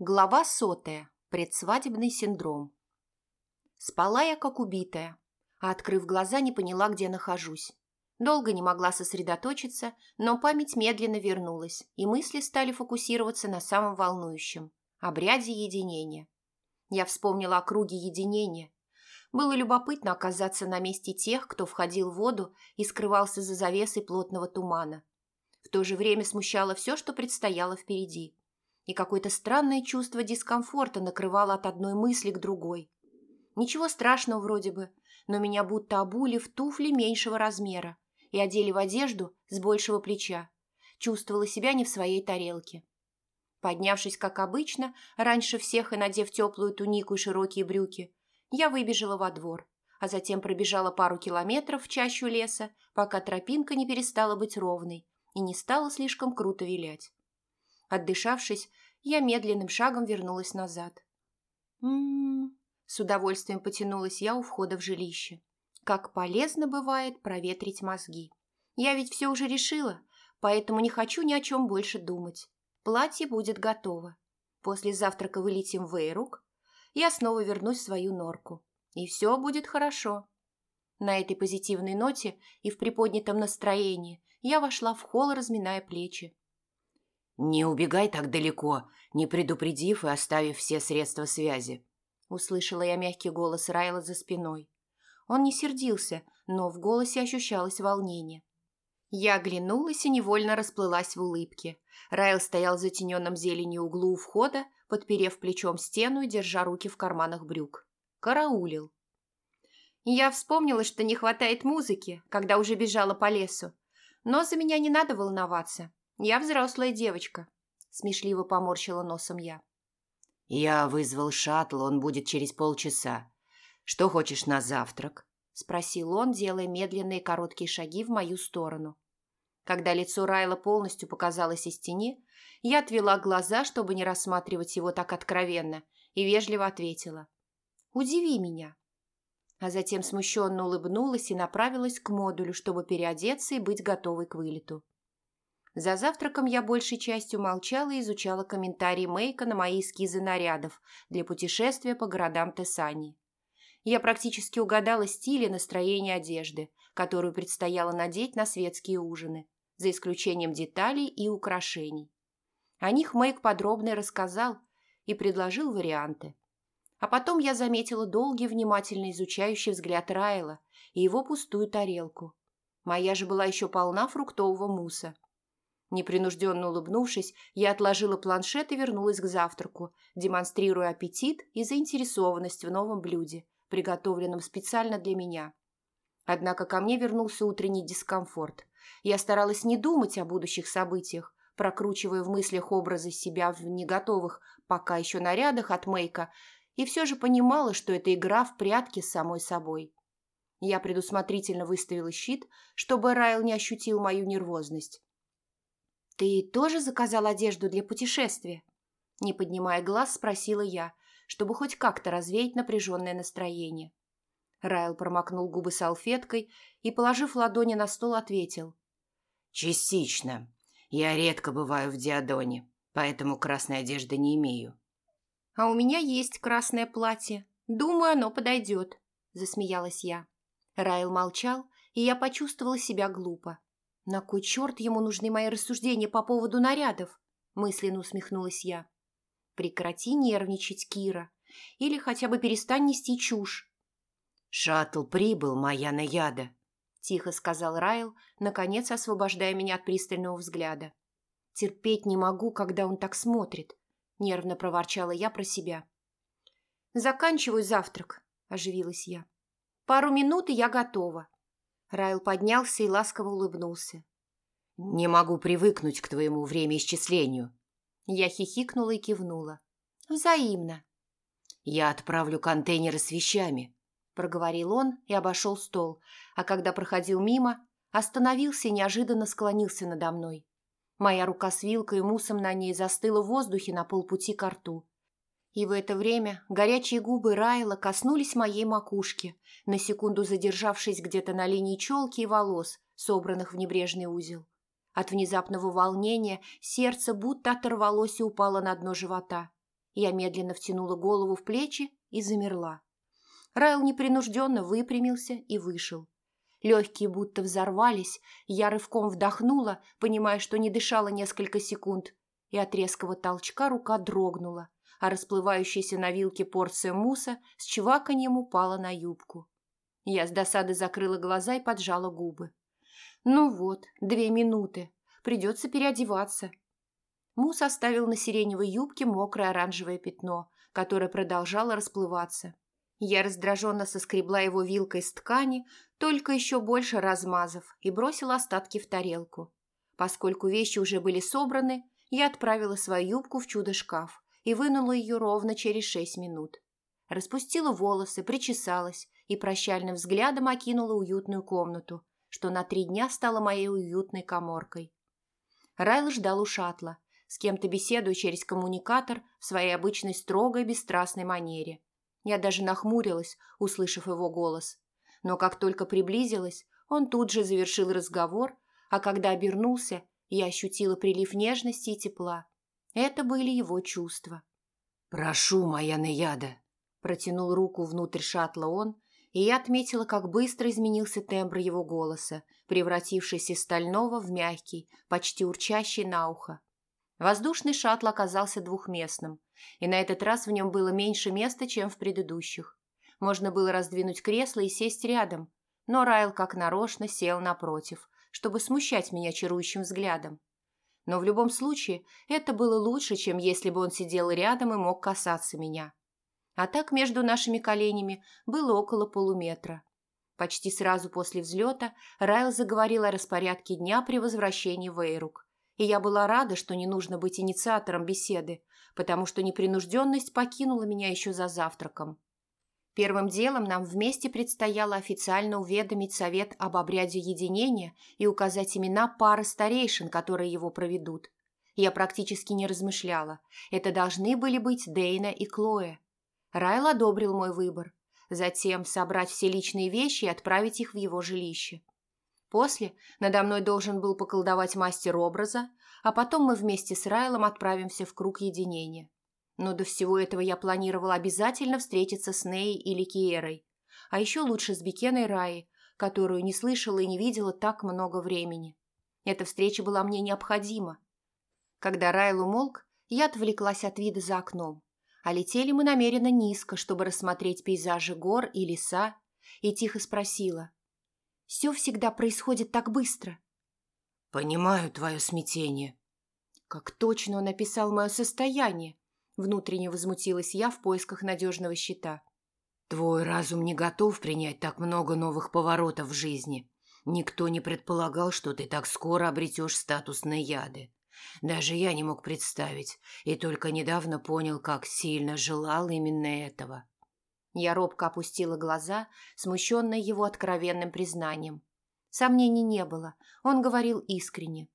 Глава сотая. Предсвадебный синдром. Спала я как убитая, а, открыв глаза, не поняла, где нахожусь. Долго не могла сосредоточиться, но память медленно вернулась, и мысли стали фокусироваться на самом волнующем – обряде единения. Я вспомнила о круге единения. Было любопытно оказаться на месте тех, кто входил в воду и скрывался за завесой плотного тумана. В то же время смущало все, что предстояло впереди – и какое-то странное чувство дискомфорта накрывало от одной мысли к другой. Ничего страшного вроде бы, но меня будто обули в туфли меньшего размера и одели в одежду с большего плеча. Чувствовала себя не в своей тарелке. Поднявшись, как обычно, раньше всех и надев теплую тунику и широкие брюки, я выбежала во двор, а затем пробежала пару километров в чащу леса, пока тропинка не перестала быть ровной и не стала слишком круто вилять. Отдышавшись, я медленным шагом вернулась назад. «М-м-м», с удовольствием потянулась я у входа в жилище. Как полезно бывает проветрить мозги. Я ведь все уже решила, поэтому не хочу ни о чем больше думать. Платье будет готово. После завтрака вылетим в Эйрук. Я снова вернусь в свою норку. И все будет хорошо. На этой позитивной ноте и в приподнятом настроении я вошла в холл, разминая плечи. «Не убегай так далеко, не предупредив и оставив все средства связи», — услышала я мягкий голос Райла за спиной. Он не сердился, но в голосе ощущалось волнение. Я оглянулась и невольно расплылась в улыбке. Райл стоял в затененном зеленью углу у входа, подперев плечом стену и держа руки в карманах брюк. Караулил. Я вспомнила, что не хватает музыки, когда уже бежала по лесу. Но за меня не надо волноваться. «Я взрослая девочка», – смешливо поморщила носом я. «Я вызвал шаттл, он будет через полчаса. Что хочешь на завтрак?» – спросил он, делая медленные короткие шаги в мою сторону. Когда лицо Райла полностью показалось из тени, я отвела глаза, чтобы не рассматривать его так откровенно, и вежливо ответила. «Удиви меня». А затем смущенно улыбнулась и направилась к модулю, чтобы переодеться и быть готовой к вылету. За завтраком я большей частью молчала и изучала комментарии Мейка на мои эскизы нарядов для путешествия по городам Тессани. Я практически угадала стиль и настроение одежды, которую предстояло надеть на светские ужины, за исключением деталей и украшений. О них Мейк подробно рассказал и предложил варианты. А потом я заметила долгий внимательно изучающий взгляд Райла и его пустую тарелку. Моя же была еще полна фруктового мусса – Непринужденно улыбнувшись, я отложила планшет и вернулась к завтраку, демонстрируя аппетит и заинтересованность в новом блюде, приготовленном специально для меня. Однако ко мне вернулся утренний дискомфорт. Я старалась не думать о будущих событиях, прокручивая в мыслях образы себя в неготовых пока еще нарядах от Мейка, и все же понимала, что это игра в прятки с самой собой. Я предусмотрительно выставила щит, чтобы Райл не ощутил мою нервозность. «Ты тоже заказал одежду для путешествия?» Не поднимая глаз, спросила я, чтобы хоть как-то развеять напряженное настроение. Райл промокнул губы салфеткой и, положив ладони на стол, ответил. «Частично. Я редко бываю в Диадоне, поэтому красной одежды не имею». «А у меня есть красное платье. Думаю, оно подойдет», – засмеялась я. Райл молчал, и я почувствовала себя глупо. «На кой черт ему нужны мои рассуждения по поводу нарядов?» мысленно усмехнулась я. «Прекрати нервничать, Кира, или хотя бы перестань нести чушь». «Шаттл прибыл, моя наяда», – тихо сказал Райл, наконец освобождая меня от пристального взгляда. «Терпеть не могу, когда он так смотрит», – нервно проворчала я про себя. «Заканчиваю завтрак», – оживилась я. «Пару минут, и я готова». Райл поднялся и ласково улыбнулся. «Не могу привыкнуть к твоему времяисчислению». Я хихикнула и кивнула. «Взаимно». «Я отправлю контейнеры с вещами», – проговорил он и обошел стол, а когда проходил мимо, остановился и неожиданно склонился надо мной. Моя рука с вилкой и мусом на ней застыла в воздухе на полпути к рту. И в это время горячие губы Райла коснулись моей макушки, на секунду задержавшись где-то на линии челки и волос, собранных в небрежный узел. От внезапного волнения сердце будто оторвалось и упало на дно живота. Я медленно втянула голову в плечи и замерла. Райл непринужденно выпрямился и вышел. Легкие будто взорвались, я рывком вдохнула, понимая, что не дышала несколько секунд, и от резкого толчка рука дрогнула, а расплывающаяся на вилке порция муса с чваканьем упала на юбку. Я с досады закрыла глаза и поджала губы. «Ну вот, две минуты. Придется переодеваться». Мус оставил на сиреневой юбке мокрое оранжевое пятно, которое продолжало расплываться. Я раздраженно соскребла его вилкой с ткани, только еще больше размазав, и бросила остатки в тарелку. Поскольку вещи уже были собраны, я отправила свою юбку в чудо-шкаф и вынула ее ровно через шесть минут. Распустила волосы, причесалась и прощальным взглядом окинула уютную комнату, что на три дня стала моей уютной коморкой. Райл ждал у шатла, с кем-то беседуя через коммуникатор в своей обычной строгой бесстрастной манере. Я даже нахмурилась, услышав его голос. Но как только приблизилась, он тут же завершил разговор, а когда обернулся, я ощутила прилив нежности и тепла. Это были его чувства. «Прошу, моя Наяда!» Протянул руку внутрь шаттла он, и я отметила, как быстро изменился тембр его голоса, превратившись из стального в мягкий, почти урчащий на ухо. Воздушный шаттл оказался двухместным, и на этот раз в нем было меньше места, чем в предыдущих. Можно было раздвинуть кресло и сесть рядом, но Райл как нарочно сел напротив, чтобы смущать меня чарующим взглядом. Но в любом случае это было лучше, чем если бы он сидел рядом и мог касаться меня. А так между нашими коленями было около полуметра. Почти сразу после взлета Райл заговорил о распорядке дня при возвращении в Эйрук. И я была рада, что не нужно быть инициатором беседы, потому что непринужденность покинула меня еще за завтраком. Первым делом нам вместе предстояло официально уведомить Совет об обряде единения и указать имена пары старейшин, которые его проведут. Я практически не размышляла. Это должны были быть Дейна и Клоя. Райл одобрил мой выбор. Затем собрать все личные вещи и отправить их в его жилище. После надо мной должен был поколдовать мастер образа, а потом мы вместе с Райлом отправимся в круг единения. Но до всего этого я планировала обязательно встретиться с Ней или Киерой, а еще лучше с Бекеной Раи, которую не слышала и не видела так много времени. Эта встреча была мне необходима. Когда Райл умолк, я отвлеклась от вида за окном а летели мы намеренно низко, чтобы рассмотреть пейзажи гор и леса, и тихо спросила. «Все всегда происходит так быстро». «Понимаю твое смятение». «Как точно он описал мое состояние», — внутренне возмутилась я в поисках надежного щита. «Твой разум не готов принять так много новых поворотов в жизни. Никто не предполагал, что ты так скоро обретешь статус наяды. Даже я не мог представить, и только недавно понял, как сильно желал именно этого. Я робко опустила глаза, смущенная его откровенным признанием. Сомнений не было, он говорил искренне.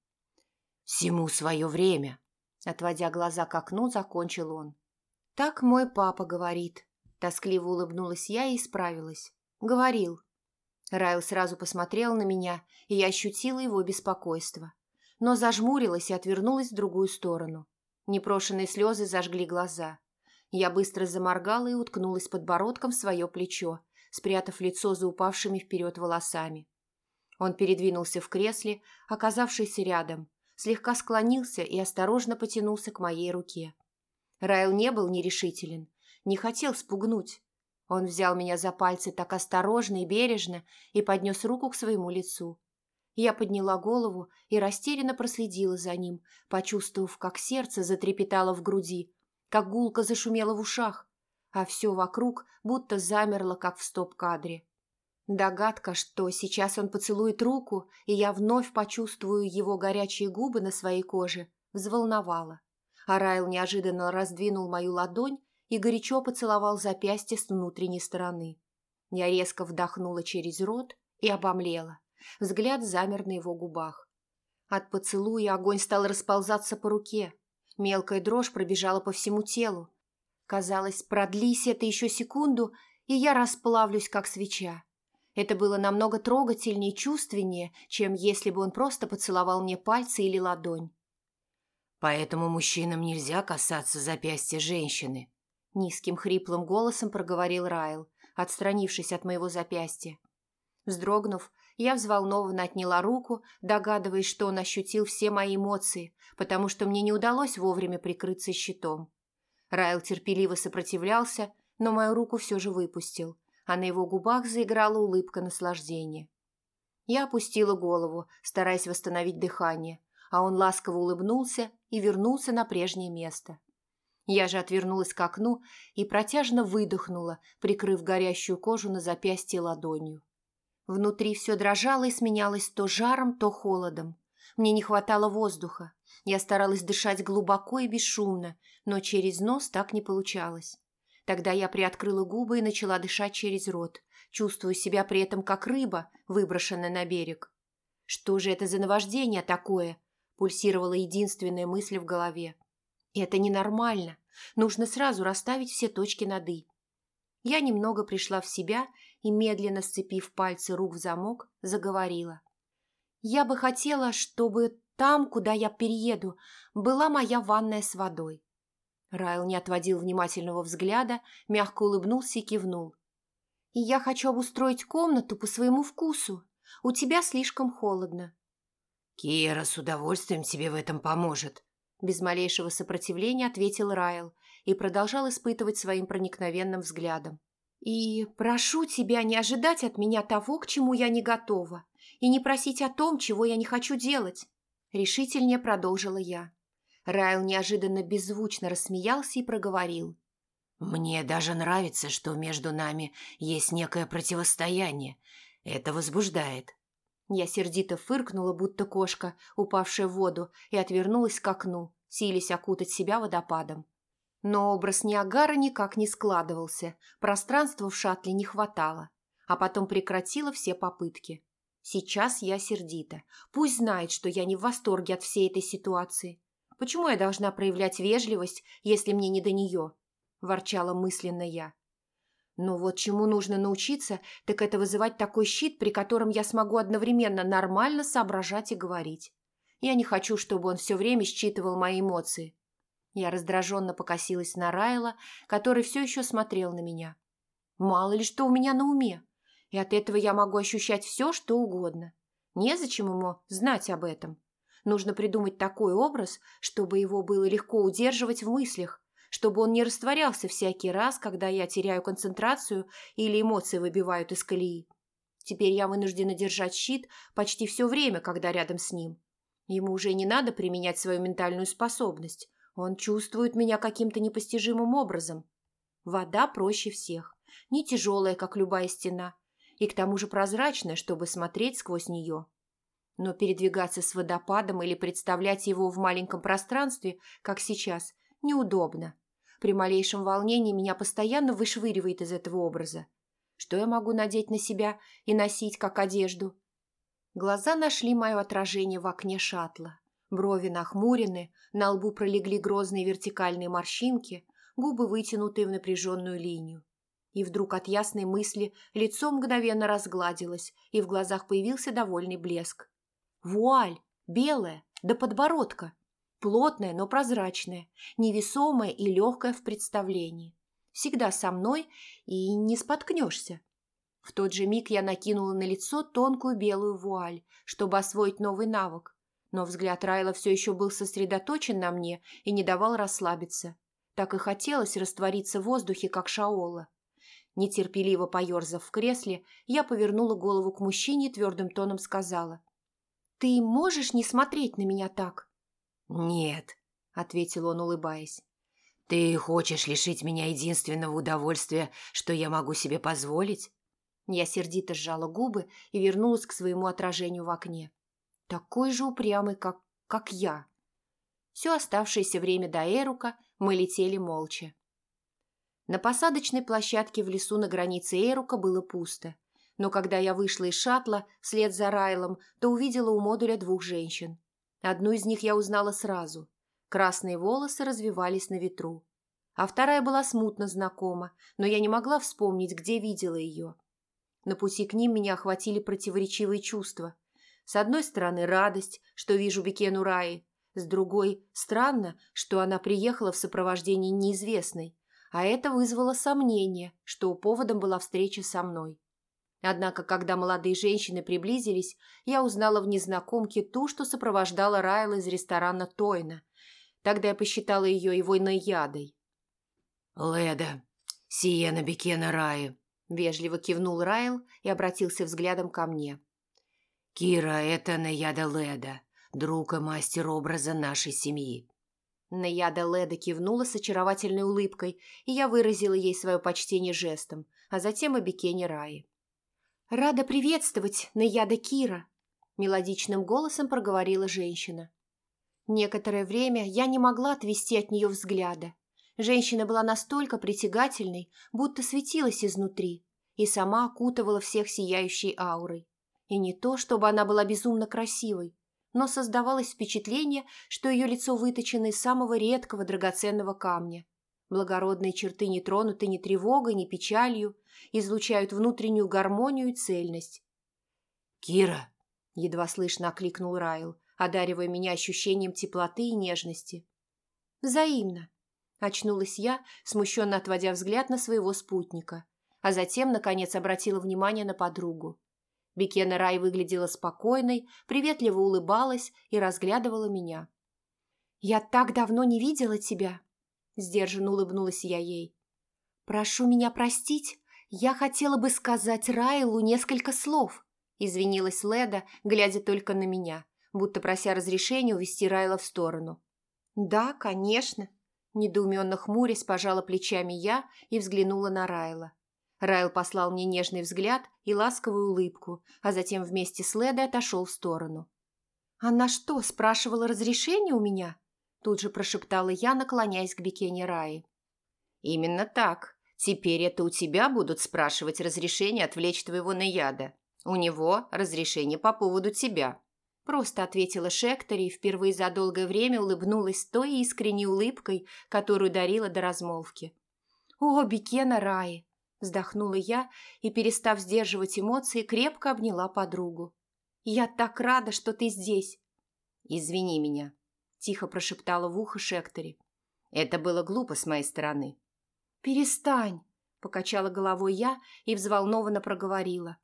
«Всему свое время», — отводя глаза к окну, закончил он. «Так мой папа говорит», — тоскливо улыбнулась я и исправилась. «Говорил». Райл сразу посмотрел на меня, и я ощутила его беспокойство но зажмурилась и отвернулась в другую сторону. Непрошенные слезы зажгли глаза. Я быстро заморгала и уткнулась подбородком в свое плечо, спрятав лицо за упавшими вперед волосами. Он передвинулся в кресле, оказавшись рядом, слегка склонился и осторожно потянулся к моей руке. Райл не был нерешителен, не хотел спугнуть. Он взял меня за пальцы так осторожно и бережно и поднес руку к своему лицу. Я подняла голову и растерянно проследила за ним, почувствовав, как сердце затрепетало в груди, как гулко зашумело в ушах, а все вокруг будто замерло, как в стоп-кадре. Догадка, что сейчас он поцелует руку, и я вновь почувствую его горячие губы на своей коже, взволновала. А Райл неожиданно раздвинул мою ладонь и горячо поцеловал запястье с внутренней стороны. Я резко вдохнула через рот и обомлела. Взгляд замер на его губах. От поцелуя огонь стал расползаться по руке. Мелкая дрожь пробежала по всему телу. Казалось, продлись это еще секунду, и я расплавлюсь, как свеча. Это было намного трогательнее и чувственнее, чем если бы он просто поцеловал мне пальцы или ладонь. Поэтому мужчинам нельзя касаться запястья женщины. Низким хриплым голосом проговорил Райл, отстранившись от моего запястья. Вздрогнув, я взволнованно отняла руку, догадываясь, что он ощутил все мои эмоции, потому что мне не удалось вовремя прикрыться щитом. Райл терпеливо сопротивлялся, но мою руку все же выпустил, а на его губах заиграла улыбка наслаждения. Я опустила голову, стараясь восстановить дыхание, а он ласково улыбнулся и вернулся на прежнее место. Я же отвернулась к окну и протяжно выдохнула, прикрыв горящую кожу на запястье ладонью. Внутри все дрожало и сменялось то жаром, то холодом. Мне не хватало воздуха. Я старалась дышать глубоко и бесшумно, но через нос так не получалось. Тогда я приоткрыла губы и начала дышать через рот, чувствуя себя при этом как рыба, выброшенная на берег. Что же это за наваждение такое, пульсировала единственная мысль в голове. Это ненормально. Нужно сразу расставить все точки над «и». Я немного пришла в себя и, медленно сцепив пальцы рук в замок, заговорила. «Я бы хотела, чтобы там, куда я перееду, была моя ванная с водой». Райл не отводил внимательного взгляда, мягко улыбнулся и кивнул. «И я хочу обустроить комнату по своему вкусу. У тебя слишком холодно. «Кира с удовольствием тебе в этом поможет», – без малейшего сопротивления ответил Райл и продолжал испытывать своим проникновенным взглядом. «И прошу тебя не ожидать от меня того, к чему я не готова, и не просить о том, чего я не хочу делать», – решительнее продолжила я. Райл неожиданно беззвучно рассмеялся и проговорил. «Мне даже нравится, что между нами есть некое противостояние. Это возбуждает. Я сердито фыркнула, будто кошка, упавшая в воду, и отвернулась к окну, силясь окутать себя водопадом. Но образ Ниагара никак не складывался, пространства в шаттле не хватало, а потом прекратила все попытки. Сейчас я сердита. Пусть знает, что я не в восторге от всей этой ситуации. Почему я должна проявлять вежливость, если мне не до нее? Ворчала мысленно я. Но вот чему нужно научиться, так это вызывать такой щит, при котором я смогу одновременно нормально соображать и говорить. Я не хочу, чтобы он все время считывал мои эмоции. Я раздраженно покосилась на Райла, который все еще смотрел на меня. Мало ли что у меня на уме, и от этого я могу ощущать все, что угодно. Незачем ему знать об этом. Нужно придумать такой образ, чтобы его было легко удерживать в мыслях, чтобы он не растворялся всякий раз, когда я теряю концентрацию или эмоции выбивают из колеи. Теперь я вынуждена держать щит почти все время, когда рядом с ним. Ему уже не надо применять свою ментальную способность. Он чувствует меня каким-то непостижимым образом. Вода проще всех, не тяжелая, как любая стена, и к тому же прозрачная, чтобы смотреть сквозь нее. Но передвигаться с водопадом или представлять его в маленьком пространстве, как сейчас, неудобно. При малейшем волнении меня постоянно вышвыривает из этого образа. Что я могу надеть на себя и носить как одежду? Глаза нашли мое отражение в окне шаттла. Брови нахмурены, на лбу пролегли грозные вертикальные морщинки, губы вытянутые в напряженную линию. И вдруг от ясной мысли лицо мгновенно разгладилось, и в глазах появился довольный блеск. Вуаль! Белая! До подбородка! Плотная, но прозрачная, невесомая и легкая в представлении. Всегда со мной и не споткнешься. В тот же миг я накинула на лицо тонкую белую вуаль, чтобы освоить новый навык. Но взгляд Райла все еще был сосредоточен на мне и не давал расслабиться. Так и хотелось раствориться в воздухе, как Шаола. Нетерпеливо поерзав в кресле, я повернула голову к мужчине и твердым тоном сказала. «Ты можешь не смотреть на меня так?» «Нет», — ответил он, улыбаясь. «Ты хочешь лишить меня единственного удовольствия, что я могу себе позволить?» Я сердито сжала губы и вернулась к своему отражению в окне. Такой же упрямый, как, как я. Все оставшееся время до Эрука мы летели молча. На посадочной площадке в лесу на границе Эрука было пусто. Но когда я вышла из шаттла вслед за Райлом, то увидела у модуля двух женщин. Одну из них я узнала сразу. Красные волосы развивались на ветру. А вторая была смутно знакома, но я не могла вспомнить, где видела ее. На пути к ним меня охватили противоречивые чувства. С одной стороны, радость, что вижу Бекену Раи. С другой, странно, что она приехала в сопровождении неизвестной, а это вызвало сомнение, что поводом была встреча со мной. Однако, когда молодые женщины приблизились, я узнала в незнакомке ту, что сопровождала Райла из ресторана Тойна. Тогда я посчитала ее его наядой. «Леда, Сиена Бекена Раи», – вежливо кивнул Райл и обратился взглядом ко мне. «Кира, это Наяда Леда, друг и мастер образа нашей семьи». Наяда Леда кивнула с очаровательной улыбкой, и я выразила ей свое почтение жестом, а затем и Бекене Раи. «Рада приветствовать, Наяда Кира», – мелодичным голосом проговорила женщина. Некоторое время я не могла отвести от нее взгляда. Женщина была настолько притягательной, будто светилась изнутри, и сама окутывала всех сияющей аурой. И не то, чтобы она была безумно красивой, но создавалось впечатление, что ее лицо выточено из самого редкого драгоценного камня. Благородные черты не тронуты ни тревогой, ни печалью, излучают внутреннюю гармонию и цельность. «Кира!» – едва слышно окликнул Райл, одаривая меня ощущением теплоты и нежности. «Взаимно!» – очнулась я, смущенно отводя взгляд на своего спутника, а затем, наконец, обратила внимание на подругу. Бекена Рай выглядела спокойной, приветливо улыбалась и разглядывала меня. «Я так давно не видела тебя!» – сдержанно улыбнулась я ей. «Прошу меня простить, я хотела бы сказать Райлу несколько слов», – извинилась Леда, глядя только на меня, будто прося разрешения увести Райла в сторону. «Да, конечно», – недоуменно хмурясь пожала плечами я и взглянула на Райла. Райл послал мне нежный взгляд и ласковую улыбку, а затем вместе с Ледой отошел в сторону. «Она что, спрашивала разрешение у меня?» Тут же прошептала я, наклоняясь к Бекене Раи. «Именно так. Теперь это у тебя будут спрашивать разрешение отвлечь твоего наяда. У него разрешение по поводу тебя». Просто ответила Шектори и впервые за долгое время улыбнулась той искренней улыбкой, которую дарила до размолвки. «О, Бекена Раи!» Вздохнула я и, перестав сдерживать эмоции, крепко обняла подругу. «Я так рада, что ты здесь!» «Извини меня», – тихо прошептала в ухо Шектори. «Это было глупо с моей стороны». «Перестань!» – покачала головой я и взволнованно проговорила.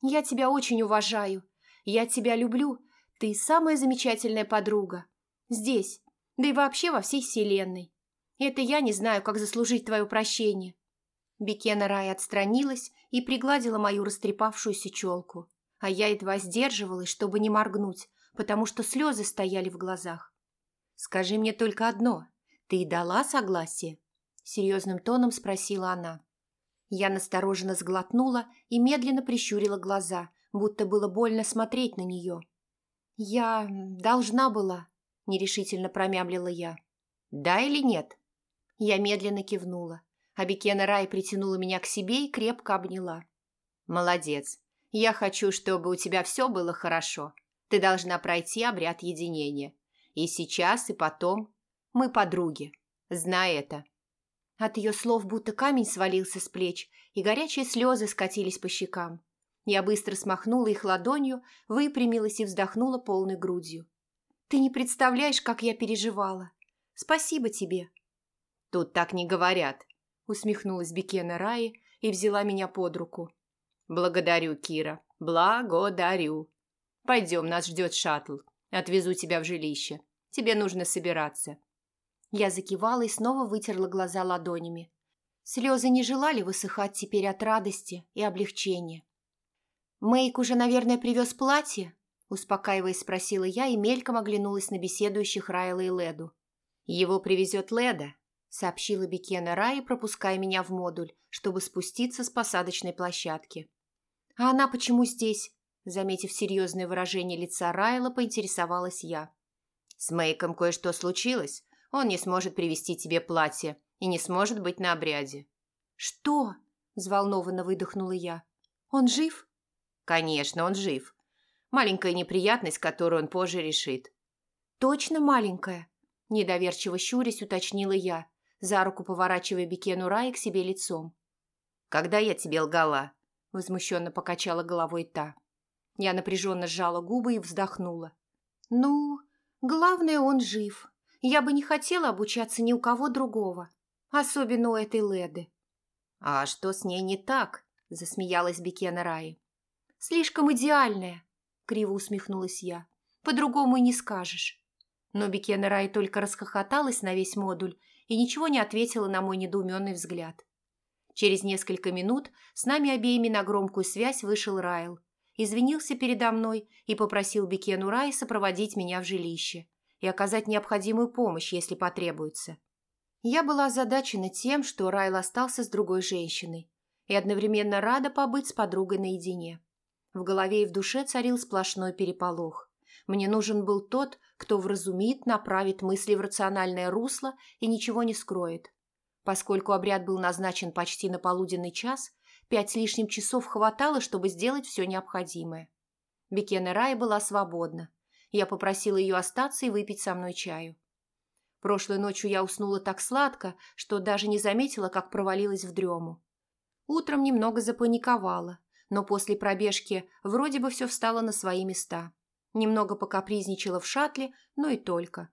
«Я тебя очень уважаю. Я тебя люблю. Ты самая замечательная подруга. Здесь, да и вообще во всей вселенной. Это я не знаю, как заслужить твое прощение. Бекена Рай отстранилась и пригладила мою растрепавшуюся челку, а я едва сдерживалась, чтобы не моргнуть, потому что слезы стояли в глазах. «Скажи мне только одно. Ты дала согласие?» Серьезным тоном спросила она. Я настороженно сглотнула и медленно прищурила глаза, будто было больно смотреть на нее. «Я должна была», – нерешительно промямлила я. «Да или нет?» Я медленно кивнула. Абикена Рай притянула меня к себе и крепко обняла. «Молодец. Я хочу, чтобы у тебя все было хорошо. Ты должна пройти обряд единения. И сейчас, и потом. Мы подруги. Знай это». От ее слов будто камень свалился с плеч, и горячие слезы скатились по щекам. Я быстро смахнула их ладонью, выпрямилась и вздохнула полной грудью. «Ты не представляешь, как я переживала. Спасибо тебе». «Тут так не говорят», усмехнулась Бекена Раи и взяла меня под руку. «Благодарю, Кира, благодарю. Пойдем, нас ждет шаттл. Отвезу тебя в жилище. Тебе нужно собираться». Я закивала и снова вытерла глаза ладонями. Слезы не желали высыхать теперь от радости и облегчения. «Мэйк уже, наверное, привез платье?» Успокаиваясь, спросила я и мельком оглянулась на беседующих Райла и Леду. «Его привезет Леда», сообщила Бекена Раи, пропуская меня в модуль, чтобы спуститься с посадочной площадки. «А она почему здесь?» Заметив серьезное выражение лица Райла, поинтересовалась я. «С Мейком кое-что случилось. Он не сможет привезти тебе платье и не сможет быть на обряде». «Что?» – взволнованно выдохнула я. «Он жив?» «Конечно, он жив. Маленькая неприятность, которую он позже решит». «Точно маленькая?» – недоверчиво щурясь уточнила я, за руку поворачивая Бекену Рай к себе лицом. «Когда я тебе лгала?» – возмущенно покачала головой та. Я напряженно сжала губы и вздохнула. «Ну...» – Главное, он жив. Я бы не хотела обучаться ни у кого другого, особенно у этой Леды. А что с ней не так? Засмеялась Бекена Раи. Слишком идеальная, криво усмехнулась я. По-другому и не скажешь. Но Бекена Рай только расхохоталась на весь модуль и ничего не ответила на мой недоуменный взгляд. Через несколько минут с нами обеими на громкую связь вышел Райл, извинился передо мной и попросил Бекену Рай сопроводить меня в жилище и оказать необходимую помощь, если потребуется. Я была озадачена тем, что Райл остался с другой женщиной, и одновременно рада побыть с подругой наедине. В голове и в душе царил сплошной переполох. Мне нужен был тот, кто вразумит, направит мысли в рациональное русло и ничего не скроет. Поскольку обряд был назначен почти на полуденный час, пять с лишним часов хватало, чтобы сделать все необходимое. Бекена Рай была свободна. Я попросила ее остаться и выпить со мной чаю. Прошлой ночью я уснула так сладко, что даже не заметила, как провалилась в дрему. Утром немного запаниковала, но после пробежки вроде бы все встало на свои места. Немного покапризничала в шатле, но и только.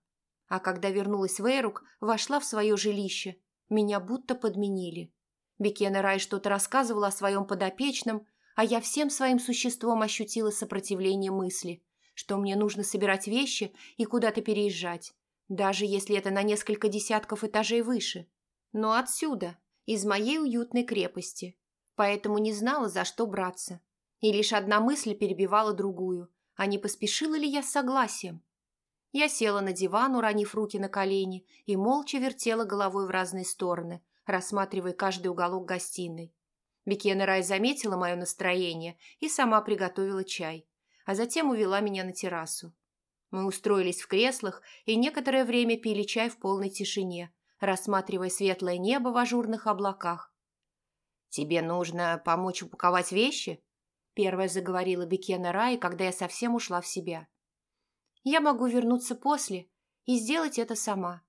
А когда вернулась в Эйрук, вошла в свое жилище. Меня будто подменили. Бекена Рай что-то рассказывала о своем подопечном, а я всем своим существом ощутила сопротивление мысли, что мне нужно собирать вещи и куда-то переезжать, даже если это на несколько десятков этажей выше. Но отсюда, из моей уютной крепости. Поэтому не знала, за что браться. И лишь одна мысль перебивала другую – а не поспешила ли я с согласием? Я села на диван, уронив руки на колени, и молча вертела головой в разные стороны, рассматривая каждый уголок гостиной. Бекена Рай заметила мое настроение и сама приготовила чай, а затем увела меня на террасу. Мы устроились в креслах и некоторое время пили чай в полной тишине, рассматривая светлое небо в ажурных облаках. «Тебе нужно помочь упаковать вещи?» Первая заговорила Бекена Рай, когда я совсем ушла в себя. «Я могу вернуться после и сделать это сама».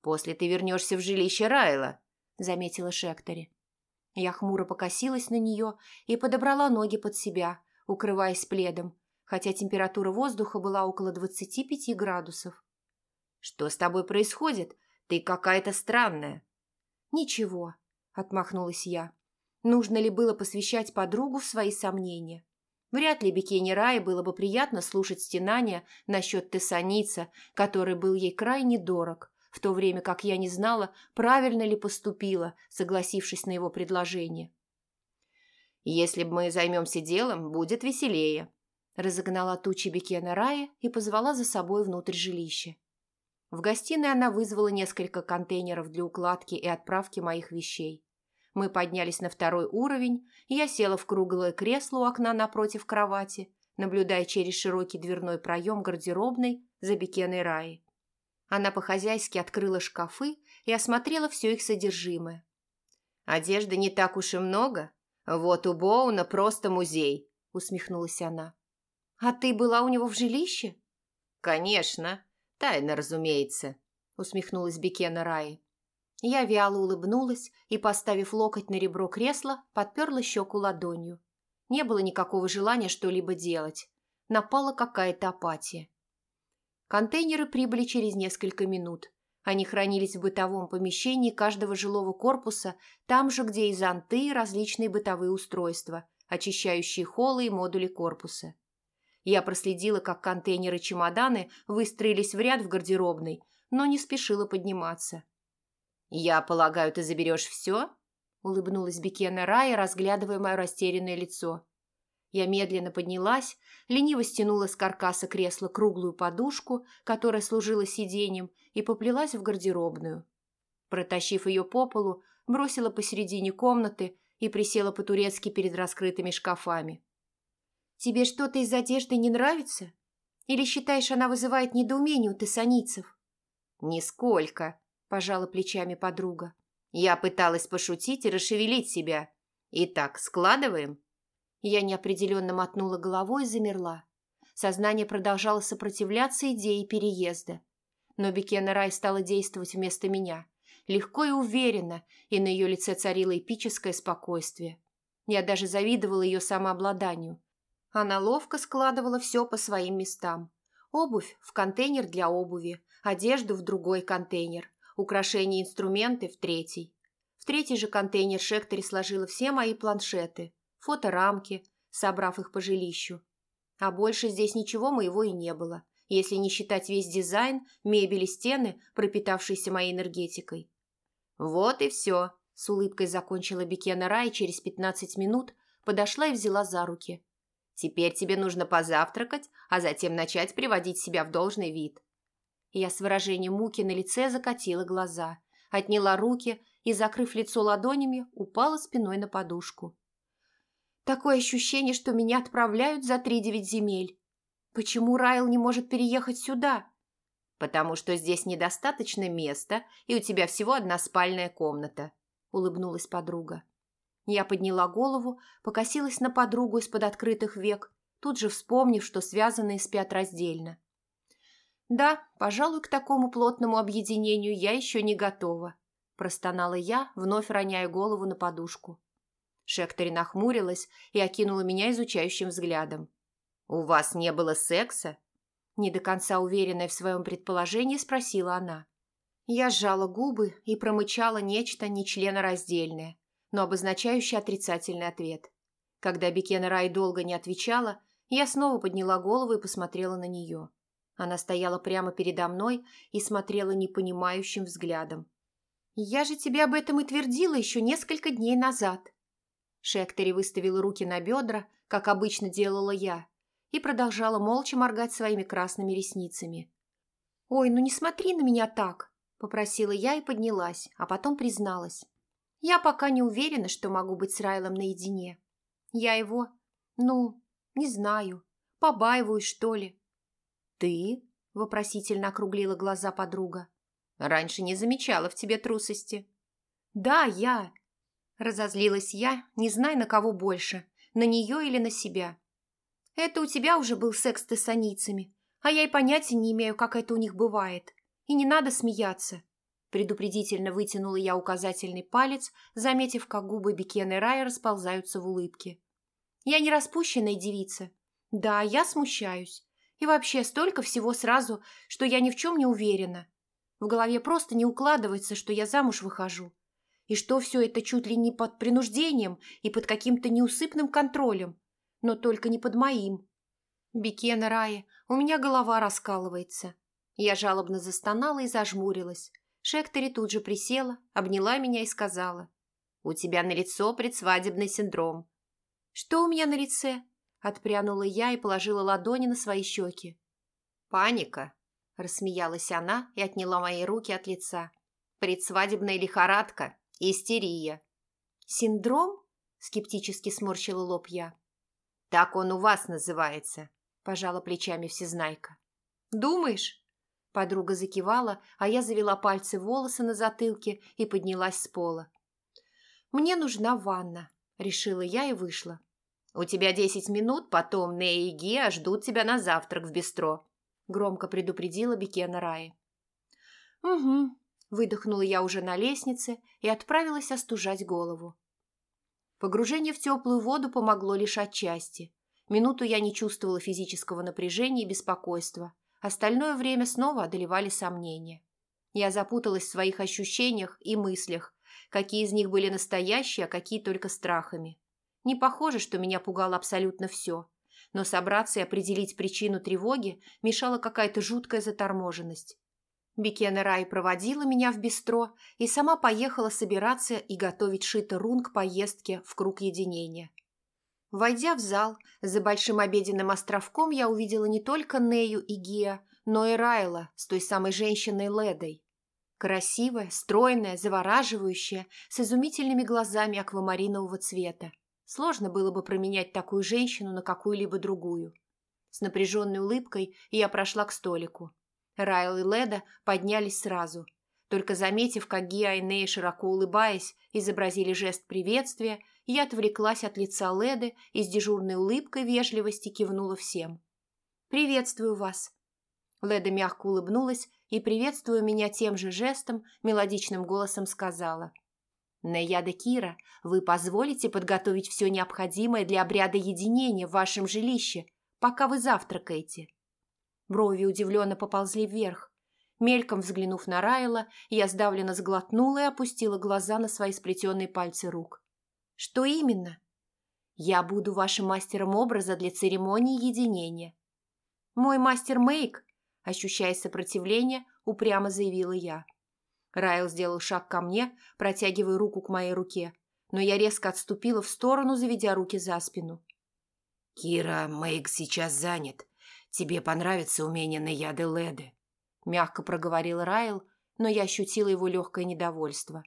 «После ты вернешься в жилище Райла», — заметила Шектори. Я хмуро покосилась на нее и подобрала ноги под себя, укрываясь пледом, хотя температура воздуха была около двадцати пяти градусов. «Что с тобой происходит? Ты какая-то странная». «Ничего», — отмахнулась я. Нужно ли было посвящать подругу в свои сомнения? Вряд ли Бикини Рае было бы приятно слушать стенания насчет Тессаница, который был ей крайне дорог, в то время как я не знала, правильно ли поступила, согласившись на его предложение. «Если бы мы займемся делом, будет веселее», разогнала тучи Бекена Рая и позвала за собой внутрь жилища. В гостиной она вызвала несколько контейнеров для укладки и отправки моих вещей. Мы поднялись на второй уровень, и я села в круглое кресло у окна напротив кровати, наблюдая через широкий дверной проем гардеробной за Бекеной Раи. Она по-хозяйски открыла шкафы и осмотрела все их содержимое. «Одежды не так уж и много. Вот у Боуна просто музей», — усмехнулась она. «А ты была у него в жилище?» «Конечно. Тайна, разумеется», — усмехнулась Бекена Раи. Я вяло улыбнулась и, поставив локоть на ребро кресла, подперла щеку ладонью. Не было никакого желания что-либо делать. Напала какая-то апатия. Контейнеры прибыли через несколько минут. Они хранились в бытовом помещении каждого жилого корпуса, там же, где и зонты, и различные бытовые устройства, очищающие холлы и модули корпуса. Я проследила, как контейнеры-чемоданы выстроились в ряд в гардеробной, но не спешила подниматься. «Я полагаю, ты заберешь все?» – улыбнулась Бекена Рая, разглядывая мое растерянное лицо. Я медленно поднялась, лениво стянула с каркаса кресла круглую подушку, которая служила сиденьем, и поплелась в гардеробную. Протащив ее по полу, бросила посередине комнаты и присела по-турецки перед раскрытыми шкафами. «Тебе что-то из одежды не нравится? Или считаешь, она вызывает недоумение у тессаницев?» «Нисколько», – пожала плечами подруга. «Я пыталась пошутить и расшевелить себя. Итак, складываем?» Я неопределенно мотнула головой и замерла. Сознание продолжало сопротивляться идее переезда. Но Бекена Рай стала действовать вместо меня. Легко и уверенно, и на ее лице царило эпическое спокойствие. Я даже завидовала ее самообладанию. Она ловко складывала все по своим местам. Обувь в контейнер для обуви, одежду в другой контейнер, украшения и инструменты в третий. В третий же контейнер Шектори сложила все мои планшеты, фоторамки, собрав их по жилищу. А больше здесь ничего моего и не было, если не считать весь дизайн, мебель и стены, пропитавшиеся моей энергетикой. «Вот и все», – с улыбкой закончила Бекена Рай через пятнадцать минут подошла и взяла за руки. «Теперь тебе нужно позавтракать, а затем начать приводить себя в должный вид». Я с выражением муки на лице закатила глаза, отняла руки и, закрыв лицо ладонями, упала спиной на подушку. Такое ощущение, что меня отправляют за три девять земель. Почему Райл не может переехать сюда? Потому что здесь недостаточно места, и у тебя всего одна спальная комната, улыбнулась подруга. Я подняла голову, покосилась на подругу из-под открытых век, тут же вспомнив, что связанные спят раздельно. «Да, пожалуй, к такому плотному объединению я еще не готова», – простонала я, вновь роняя голову на подушку. Шектори нахмурилась и окинула меня изучающим взглядом. «У вас не было секса?» Не до конца уверенная в своем предположении, спросила она. Я сжала губы и промычала нечто нечленораздельное, но обозначающее отрицательный ответ. Когда Бекена Рай долго не отвечала, я снова подняла голову и посмотрела на нее. Она стояла прямо передо мной и смотрела непонимающим взглядом. «Я же тебе об этом и твердила еще несколько дней назад». Шектори выставила руки на бедра, как обычно делала я, и продолжала молча моргать своими красными ресницами. «Ой, ну не смотри на меня так!» – попросила я и поднялась, а потом призналась. «Я пока не уверена, что могу быть с Райлом наедине. Я его, ну, не знаю, побаиваюсь, что ли». «Ты?» – вопросительно округлила глаза подруга. «Раньше не замечала в тебе трусости». «Да, я!» – разозлилась я, не зная, на кого больше, на нее или на себя. «Это у тебя уже был секс с тессаницами, а я и понятия не имею, как это у них бывает. И не надо смеяться». Предупредительно вытянула я указательный палец, заметив, как губы Бекены Рая расползаются в улыбке. «Я не распущенная девица. Да, я смущаюсь. И вообще столько всего сразу, что я ни в чем не уверена. В голове просто не укладывается, что я замуж выхожу. И что все это чуть ли не под принуждением и под каким-то неусыпным контролем. Но только не под моим. Бекена Рая, у меня голова раскалывается. Я жалобно застонала и зажмурилась. Шектори тут же присела, обняла меня и сказала. «У тебя на лицо предсвадебный синдром». «Что у меня на лице?» Отпрянула я и положила ладони на свои щеки. «Паника!» – рассмеялась она и отняла мои руки от лица. «Предсвадебная лихорадка, истерия». «Синдром?» – скептически сморщила лоб я. «Так он у вас называется», – пожала плечами всезнайка. «Думаешь?» Подруга закивала, а я завела пальцы в волосы на затылке и поднялась с пола. «Мне нужна ванна», – решила я и вышла. «У тебя десять минут, потом Нея и Геа ждут тебя на завтрак в бистро», – громко предупредила Бекена Раи. «Угу», – выдохнула я уже на лестнице и отправилась остужать голову. Погружение в теплую воду помогло лишь отчасти. Минуту я не чувствовала физического напряжения и беспокойства. Остальное время снова одолевали сомнения. Я запуталась в своих ощущениях и мыслях, какие из них были настоящие, а какие только страхами. Не похоже, что меня пугало абсолютно все. Но собраться и определить причину тревоги мешала какая-то жуткая заторможенность. Бекена Рай проводила меня в бистро и сама поехала собираться и готовить Шита Рун к поездке в круг единения. Войдя в зал, за большим обеденным островком я увидела не только Нею и Гия, но и Райла с той самой женщиной Ледой. Красивая, стройная, завораживающая, с изумительными глазами аквамаринового цвета. Сложно было бы променять такую женщину на какую-либо другую. С напряженной улыбкой я прошла к столику. Райл и Леда поднялись сразу. Только заметив, как Гиа и Ней, широко улыбаясь, изобразили жест приветствия, я отвлеклась от лица Леды и с дежурной улыбкой вежливости кивнула всем. «Приветствую вас!» Леда мягко улыбнулась и, приветствуя меня тем же жестом, мелодичным голосом сказала – Наяда Кира, вы позволите подготовить все необходимое для обряда единения в вашем жилище, пока вы завтракаете?» Брови удивленно поползли вверх. Мельком взглянув на Райла, я сдавленно сглотнула и опустила глаза на свои сплетенные пальцы рук. «Что именно?» «Я буду вашим мастером образа для церемонии единения». «Мой мастер Мейк», ощущая сопротивление, упрямо заявила я. Райл сделал шаг ко мне, протягивая руку к моей руке, но я резко отступила в сторону, заведя руки за спину. «Кира, Мейк сейчас занят. Тебе понравится умение на яды Леды», – мягко проговорил Райл, но я ощутила его легкое недовольство.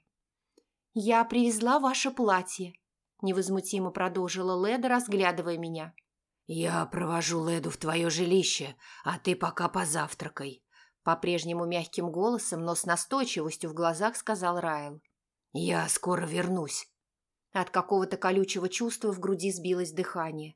«Я привезла ваше платье», – невозмутимо продолжила Леда, разглядывая меня. «Я провожу Леду в твое жилище, а ты пока позавтракай», – по-прежнему мягким голосом, но с настойчивостью в глазах сказал Райл. «Я скоро вернусь». От какого-то колючего чувства в груди сбилось дыхание.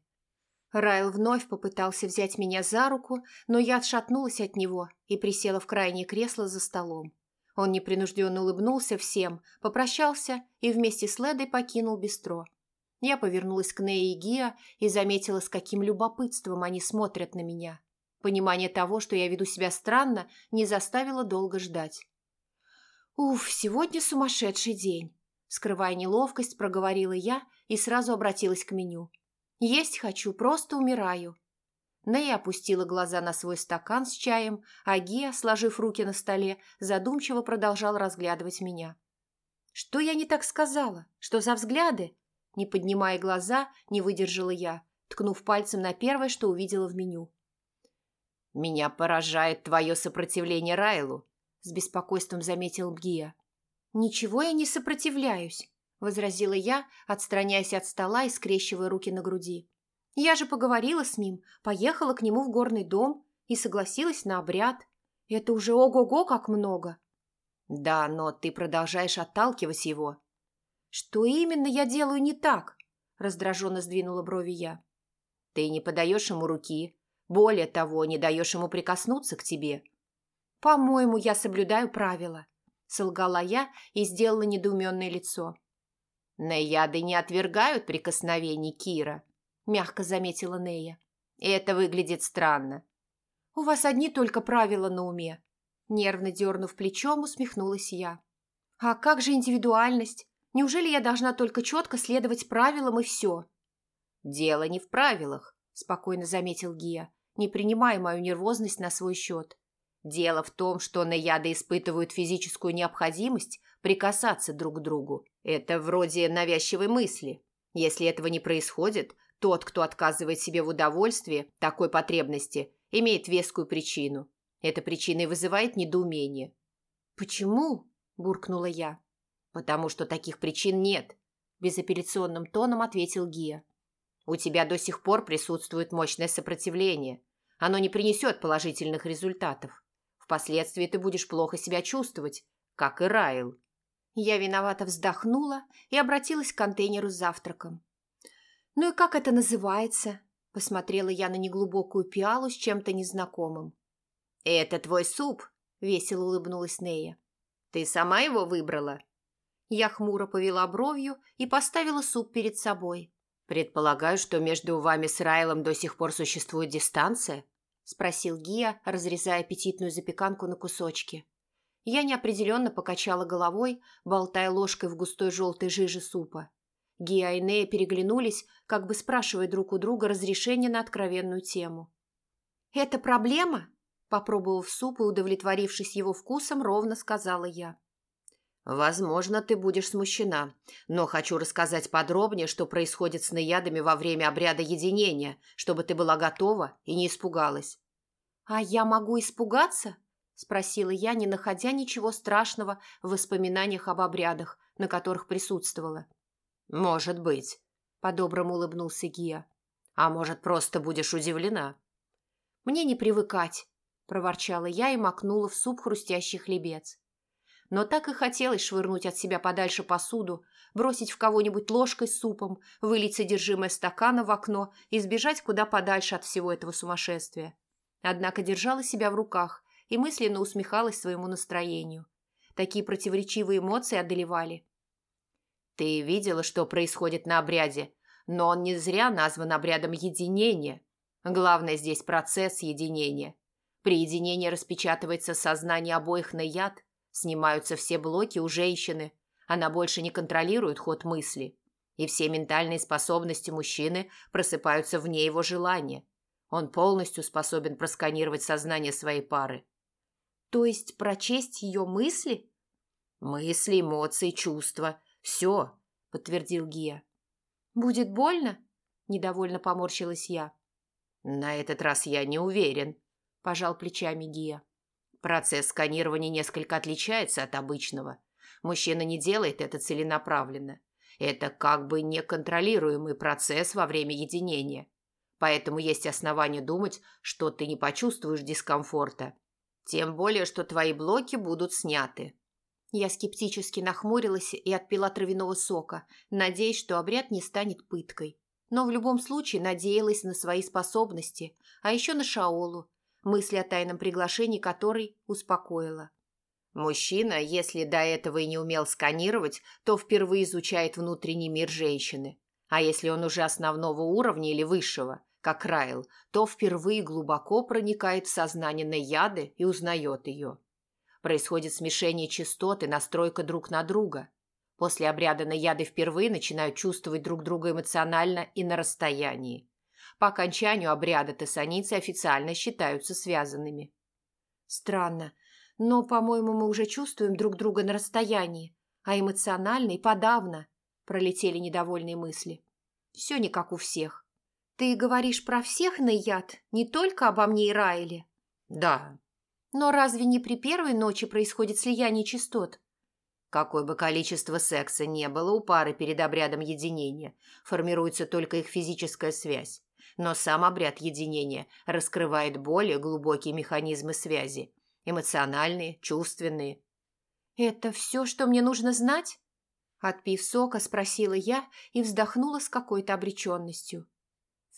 Райл вновь попытался взять меня за руку, но я отшатнулась от него и присела в крайнее кресло за столом. Он непринужденно улыбнулся всем, попрощался и вместе с Ледой покинул бистро. Я повернулась к Нее и Гиа и заметила, с каким любопытством они смотрят на меня. Понимание того, что я веду себя странно, не заставило долго ждать. «Уф, сегодня сумасшедший день!» Скрывая неловкость, проговорила я и сразу обратилась к меню – есть хочу, просто умираю». Нэй опустила глаза на свой стакан с чаем, а Гия, сложив руки на столе, задумчиво продолжал разглядывать меня. «Что я не так сказала? Что за взгляды?» Не поднимая глаза, не выдержала я, ткнув пальцем на первое, что увидела в меню. «Меня поражает твое сопротивление Райлу», — с беспокойством заметил Гия. «Ничего я не сопротивляюсь возразила я, отстраняясь от стола и скрещивая руки на груди. Я же поговорила с ним, поехала к нему в горный дом и согласилась на обряд. Это уже ого-го как много. Да, но ты продолжаешь отталкивать его. Что именно я делаю не так? Раздраженно сдвинула брови я. Ты не подаешь ему руки. Более того, не даешь ему прикоснуться к тебе. По-моему, я соблюдаю правила. Солгала я и сделала недоуменное лицо. «Наяды не отвергают прикосновений Кира», – мягко заметила Нея. «Это выглядит странно». «У вас одни только правила на уме», – нервно дернув плечом, усмехнулась я. «А как же индивидуальность? Неужели я должна только четко следовать правилам и все?» «Дело не в правилах», – спокойно заметил Гия, не принимая мою нервозность на свой счет. «Дело в том, что наяды испытывают физическую необходимость прикасаться друг к другу это вроде навязчивой мысли. Если этого не происходит, тот, кто отказывает себе в удовольствии такой потребности, имеет вескую причину. Эта причина и вызывает недоумение. «Почему?» – буркнула я. «Потому что таких причин нет», – безапелляционным тоном ответил Гия. «У тебя до сих пор присутствует мощное сопротивление. Оно не принесет положительных результатов. Впоследствии ты будешь плохо себя чувствовать, как и Райл. Я виновато вздохнула и обратилась к контейнеру с завтраком. «Ну и как это называется?» – посмотрела я на неглубокую пиалу с чем-то незнакомым. «Это твой суп», – весело улыбнулась Нея. «Ты сама его выбрала?» Я хмуро повела бровью и поставила суп перед собой. «Предполагаю, что между вами с Райлом до сих пор существует дистанция?» – спросил Гия, разрезая аппетитную запеканку на кусочки. Я неопределенно покачала головой, болтая ложкой в густой желтой жиже супа. Гия и Нея переглянулись, как бы спрашивая друг у друга разрешение на откровенную тему. «Это проблема?» Попробовав суп и удовлетворившись его вкусом, ровно сказала я. «Возможно, ты будешь смущена, но хочу рассказать подробнее, что происходит с наядами во время обряда единения, чтобы ты была готова и не испугалась». «А я могу испугаться?» – спросила я, не находя ничего страшного в воспоминаниях об обрядах, на которых присутствовала. «Может быть», – по-доброму улыбнулся Гия. «А может, просто будешь удивлена?» «Мне не привыкать», – проворчала я и макнула в суп хрустящий хлебец. Но так и хотелось швырнуть от себя подальше посуду, бросить в кого-нибудь ложкой с супом, вылить содержимое стакана в окно и сбежать куда подальше от всего этого сумасшествия. Однако держала себя в руках и мысленно усмехалась своему настроению. Такие противоречивые эмоции одолевали. «Ты видела, что происходит на обряде, но он не зря назван обрядом единения. Главное здесь процесс единения. При единении распечатывается сознание обоих на яд, снимаются все блоки у женщины, она больше не контролирует ход мысли, и все ментальные способности мужчины просыпаются вне его желания. Он полностью способен просканировать сознание своей пары. То есть прочесть ее мысли? Мысли, эмоции, чувства. Все, подтвердил Гия. Будет больно? Недовольно поморщилась я. На этот раз я не уверен, пожал плечами Гия. Процесс сканирования несколько отличается от обычного. Мужчина не делает это целенаправленно. Это как бы неконтролируемый процесс во время единения. Поэтому есть основания думать, что ты не почувствуешь дискомфорта. Тем более, что твои блоки будут сняты. Я скептически нахмурилась и отпила травяного сока, надеясь, что обряд не станет пыткой. Но в любом случае надеялась на свои способности, а еще на Шаолу, мысли о тайном приглашении которой успокоила. Мужчина, если до этого и не умел сканировать, то впервые изучает внутренний мир женщины. А если он уже основного уровня или высшего, как Райл, то впервые глубоко проникает в сознание Наяды и узнает ее. Происходит смешение частот и настройка друг на друга. После обряда Наяды впервые начинают чувствовать друг друга эмоционально и на расстоянии. По окончанию обряда тессаницы официально считаются связанными. Странно, но, по-моему, мы уже чувствуем друг друга на расстоянии, а эмоционально и подавно, пролетели недовольные мысли. Все не как у всех. Ты говоришь про всех на яд, не только обо мне и Райле? Да. Но разве не при первой ночи происходит слияние частот? Какое бы количество секса не было у пары перед обрядом единения, формируется только их физическая связь. Но сам обряд единения раскрывает более глубокие механизмы связи, эмоциональные, чувственные. «Это все, что мне нужно знать?» Отпив сока, спросила я и вздохнула с какой-то обреченностью.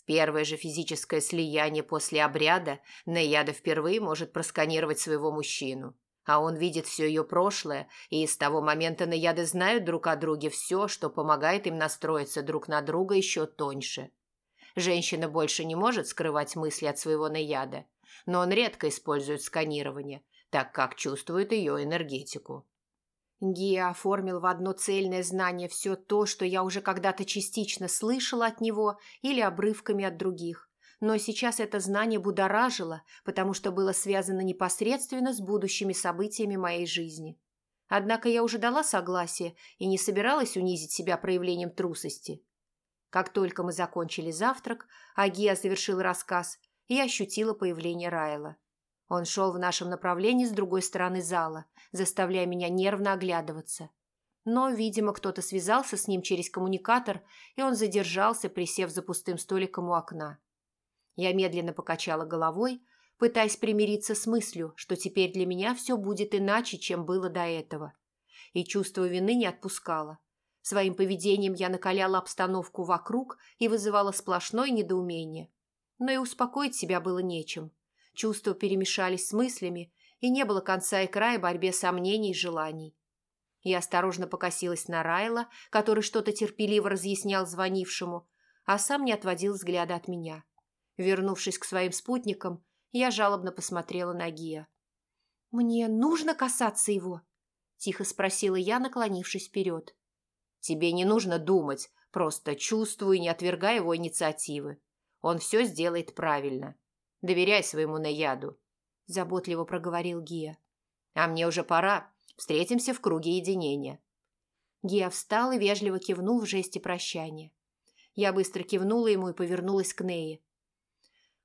Первое же физическое слияние после обряда Наяда впервые может просканировать своего мужчину. А он видит все ее прошлое, и с того момента Наяды знают друг о друге все, что помогает им настроиться друг на друга еще тоньше. Женщина больше не может скрывать мысли от своего Наяда, но он редко использует сканирование, так как чувствует ее энергетику. Гия оформил в одно цельное знание все то, что я уже когда-то частично слышала от него или обрывками от других. Но сейчас это знание будоражило, потому что было связано непосредственно с будущими событиями моей жизни. Однако я уже дала согласие и не собиралась унизить себя проявлением трусости. Как только мы закончили завтрак, а Гия завершил рассказ, и ощутила появление Райла. Он шел в нашем направлении с другой стороны зала, заставляя меня нервно оглядываться. Но, видимо, кто-то связался с ним через коммуникатор, и он задержался, присев за пустым столиком у окна. Я медленно покачала головой, пытаясь примириться с мыслью, что теперь для меня все будет иначе, чем было до этого. И чувство вины не отпускало. Своим поведением я накаляла обстановку вокруг и вызывала сплошное недоумение но и успокоить себя было нечем. Чувства перемешались с мыслями, и не было конца и края борьбе сомнений и желаний. Я осторожно покосилась на Райла, который что-то терпеливо разъяснял звонившему, а сам не отводил взгляда от меня. Вернувшись к своим спутникам, я жалобно посмотрела на Гия. «Мне нужно касаться его?» – тихо спросила я, наклонившись вперед. «Тебе не нужно думать, просто чувствуй, не отвергай его инициативы. Он все сделает правильно. Доверяй своему наяду», – заботливо проговорил Гия. «А мне уже пора. Встретимся в круге единения». Гия встал и вежливо кивнул в жесте прощания. Я быстро кивнула ему и повернулась к Нее.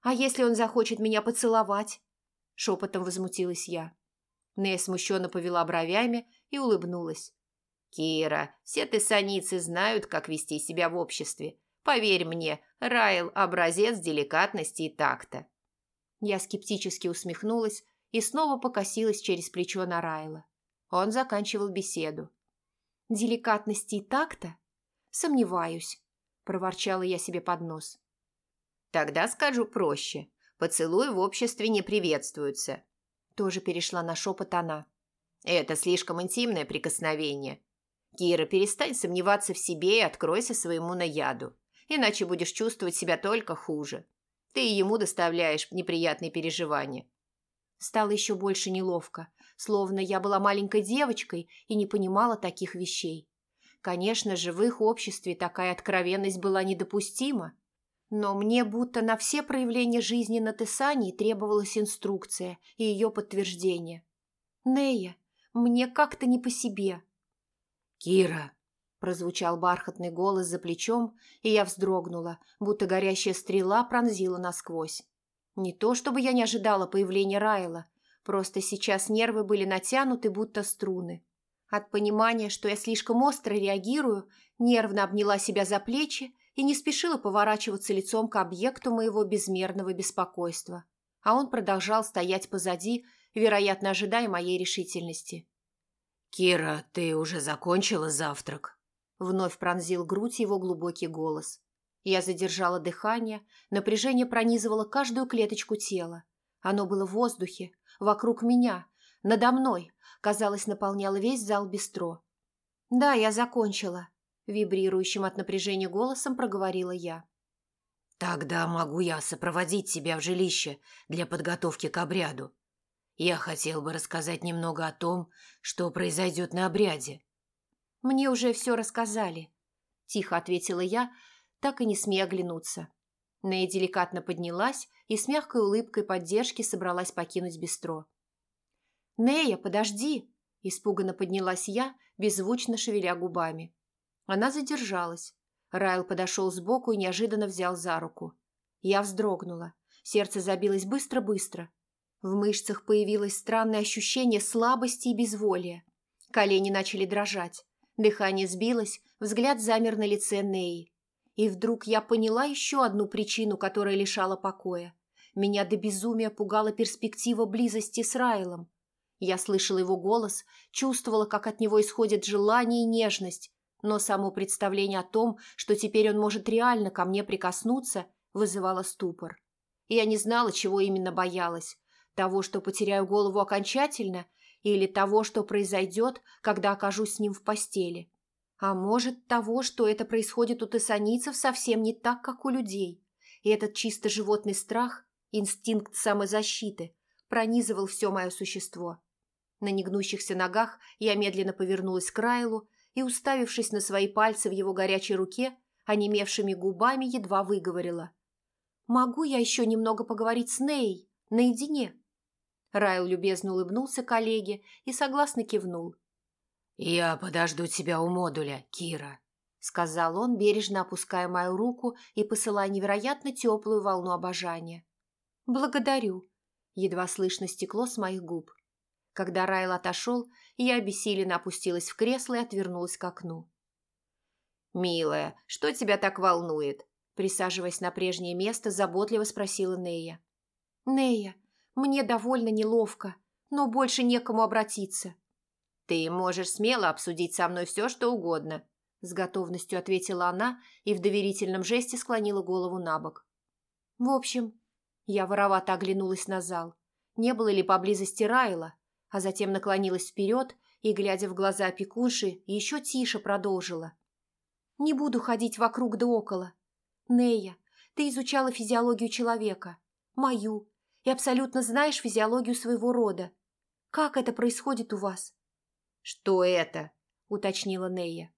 «А если он захочет меня поцеловать?» – шепотом возмутилась я. Нея смущенно повела бровями и улыбнулась. «Кира, все тессаницы знают, как вести себя в обществе. Поверь мне, Райл – образец деликатности и такта». Я скептически усмехнулась и снова покосилась через плечо на Райла. Он заканчивал беседу. «Деликатности и такта? Сомневаюсь», – проворчала я себе под нос. «Тогда скажу проще. Поцелуи в обществе не приветствуются». Тоже перешла на шепот она. «Это слишком интимное прикосновение. Кира, перестань сомневаться в себе и откройся своему наяду иначе будешь чувствовать себя только хуже. Ты ему доставляешь неприятные переживания. Стало еще больше неловко, словно я была маленькой девочкой и не понимала таких вещей. Конечно же, в их обществе такая откровенность была недопустима, но мне будто на все проявления жизни на Тесании требовалась инструкция и ее подтверждение. «Нея, мне как-то не по себе». «Кира!» – прозвучал бархатный голос за плечом, и я вздрогнула, будто горящая стрела пронзила насквозь. Не то чтобы я не ожидала появления Райла, просто сейчас нервы были натянуты, будто струны. От понимания, что я слишком остро реагирую, нервно обняла себя за плечи и не спешила поворачиваться лицом к объекту моего безмерного беспокойства. А он продолжал стоять позади, вероятно, ожидая моей решительности. «Кира, ты уже закончила завтрак?» Вновь пронзил грудь его глубокий голос. Я задержала дыхание, напряжение пронизывало каждую клеточку тела. Оно было в воздухе, вокруг меня, надо мной, казалось, наполняло весь зал бистро. «Да, я закончила», – вибрирующим от напряжения голосом проговорила я. «Тогда могу я сопроводить тебя в жилище для подготовки к обряду. Я хотел бы рассказать немного о том, что произойдет на обряде». «Мне уже все рассказали», – тихо ответила я, так и не смея оглянуться. Нея деликатно поднялась и с мягкой улыбкой поддержки собралась покинуть бистро. «Нея, подожди!» – испуганно поднялась я, беззвучно шевеля губами. Она задержалась. Райл подошел сбоку и неожиданно взял за руку. Я вздрогнула. Сердце забилось быстро-быстро. В мышцах появилось странное ощущение слабости и безволия. Колени начали дрожать. Дыхание сбилось, взгляд замер на лице Неи. И вдруг я поняла еще одну причину, которая лишала покоя. Меня до безумия пугала перспектива близости с Райлом. Я слышала его голос, чувствовала, как от него исходит желание и нежность, но само представление о том, что теперь он может реально ко мне прикоснуться, вызывало ступор. Я не знала, чего именно боялась. Того, что потеряю голову окончательно, или того, что произойдет, когда окажусь с ним в постели. А может, того, что это происходит у тессанийцев совсем не так, как у людей. И этот чисто животный страх, инстинкт самозащиты, пронизывал все мое существо. На негнущихся ногах я медленно повернулась к Райлу и, уставившись на свои пальцы в его горячей руке, онемевшими губами едва выговорила. «Могу я еще немного поговорить с Ней, наедине?» Райл любезно улыбнулся коллеге и согласно кивнул. «Я подожду тебя у модуля, Кира», — сказал он, бережно опуская мою руку и посылая невероятно теплую волну обожания. «Благодарю», — едва слышно стекло с моих губ. Когда Райл отошел, я обессиленно опустилась в кресло и отвернулась к окну. «Милая, что тебя так волнует?» Присаживаясь на прежнее место, заботливо спросила Нея. «Нея, мне довольно неловко, но больше некому обратиться. «Ты можешь смело обсудить со мной все, что угодно», с готовностью ответила она и в доверительном жесте склонила голову на бок. «В общем...» Я воровато оглянулась на зал. Не было ли поблизости Райла, а затем наклонилась вперед и, глядя в глаза опекунши, еще тише продолжила. «Не буду ходить вокруг да около. Нея, ты изучала физиологию человека, мою, и абсолютно знаешь физиологию своего рода. Как это происходит у вас?» «Что это?» – уточнила Нея.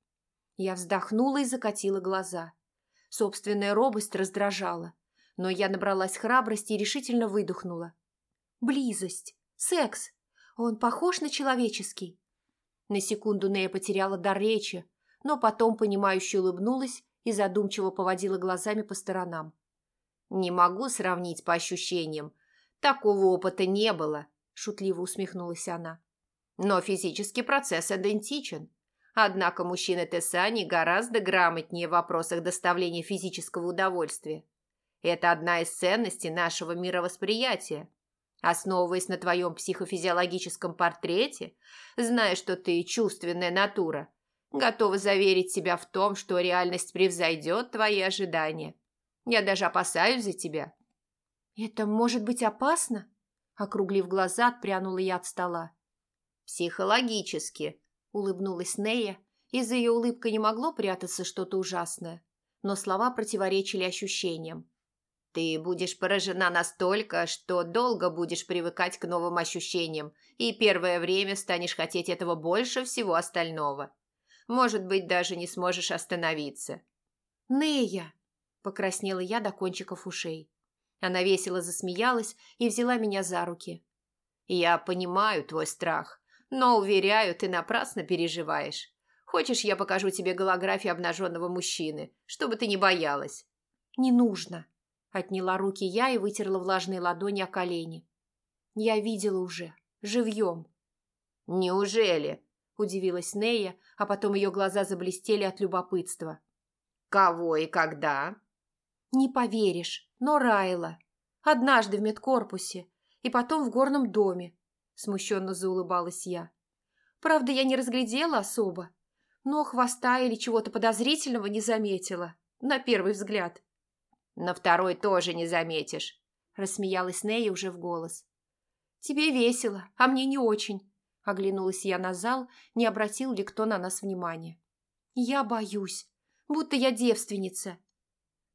Я вздохнула и закатила глаза. Собственная робость раздражала, но я набралась храбрости и решительно выдохнула. «Близость! Секс! Он похож на человеческий?» На секунду Нея потеряла дар речи, но потом понимающе улыбнулась и задумчиво поводила глазами по сторонам. «Не могу сравнить по ощущениям. Такого опыта не было», – шутливо усмехнулась она. Но физический процесс идентичен. Однако мужчины Тесани гораздо грамотнее в вопросах доставления физического удовольствия. Это одна из ценностей нашего мировосприятия. Основываясь на твоем психофизиологическом портрете, зная, что ты чувственная натура, готова заверить себя в том, что реальность превзойдет твои ожидания. Я даже опасаюсь за тебя. «Это может быть опасно?» Округлив глаза, отпрянула я от стола. «Психологически», – улыбнулась Нея, и за ее улыбкой не могло прятаться что-то ужасное, но слова противоречили ощущениям. Ты будешь поражена настолько, что долго будешь привыкать к новым ощущениям, и первое время станешь хотеть этого больше всего остального. Может быть, даже не сможешь остановиться. «Нея!» – покраснела я до кончиков ушей. Она весело засмеялась и взяла меня за руки. «Я понимаю твой страх, но, уверяю, ты напрасно переживаешь. Хочешь, я покажу тебе голографию обнаженного мужчины, чтобы ты не боялась?» «Не нужно», Отняла руки я и вытерла влажные ладони о колени. Я видела уже. Живьем. «Неужели?» – удивилась Нея, а потом ее глаза заблестели от любопытства. «Кого и когда?» «Не поверишь, но Райла. Однажды в медкорпусе и потом в горном доме», – смущенно заулыбалась я. «Правда, я не разглядела особо, но хвоста или чего-то подозрительного не заметила, на первый взгляд. На второй тоже не заметишь», – рассмеялась Нея уже в голос. «Тебе весело, а мне не очень», – оглянулась я на зал, не обратил ли кто на нас внимания. «Я боюсь, будто я девственница».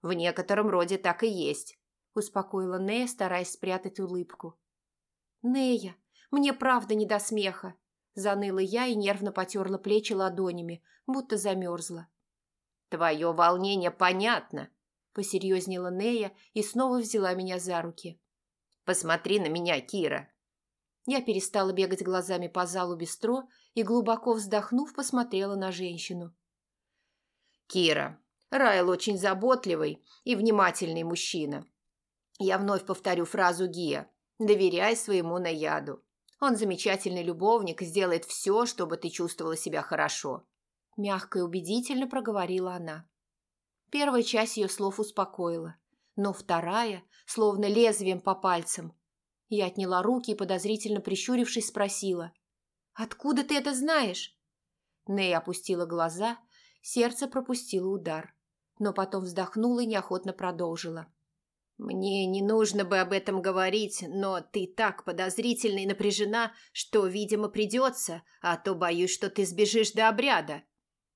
«В некотором роде так и есть», – успокоила Нея, стараясь спрятать улыбку. «Нея, мне правда не до смеха», – заныла я и нервно потерла плечи ладонями, будто замерзла. «Твое волнение понятно», посерьезнела Нея и снова взяла меня за руки. «Посмотри на меня, Кира!» Я перестала бегать глазами по залу бистро и, глубоко вздохнув, посмотрела на женщину. «Кира, Райл очень заботливый и внимательный мужчина. Я вновь повторю фразу Гия. Доверяй своему наяду. Он замечательный любовник и сделает все, чтобы ты чувствовала себя хорошо». Мягко и убедительно проговорила она. Первая часть ее слов успокоила, но вторая, словно лезвием по пальцам. Я отняла руки и, подозрительно прищурившись, спросила. «Откуда ты это знаешь?» Нэй опустила глаза, сердце пропустило удар, но потом вздохнула и неохотно продолжила. «Мне не нужно бы об этом говорить, но ты так подозрительна и напряжена, что, видимо, придется, а то боюсь, что ты сбежишь до обряда».